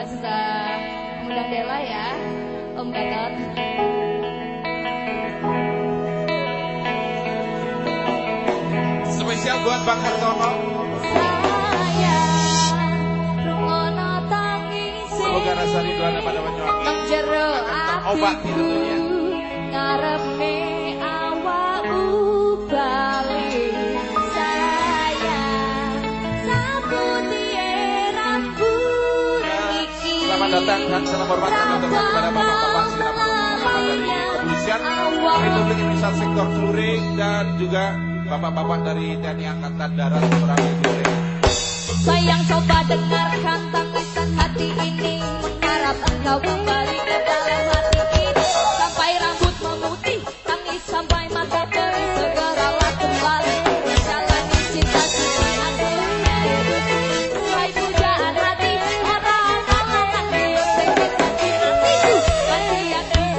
Mas uh, Mundang Dela ya, Om Gatot. Spesial buat Bang Hartono. Semoga rasa rindu Anda pada Banyuwangi terobati tentunya. Datang dan salam hormat kami ucapkan kepada Bapak-Bapak Sirap Muhammad dari Kepolisian Republik Indonesia Sektor Celuring dan juga Bapak-Bapak dari TNI Angkatan Darat Merauke Celuring. Sayang coba dengarkan tangisan hati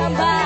tambah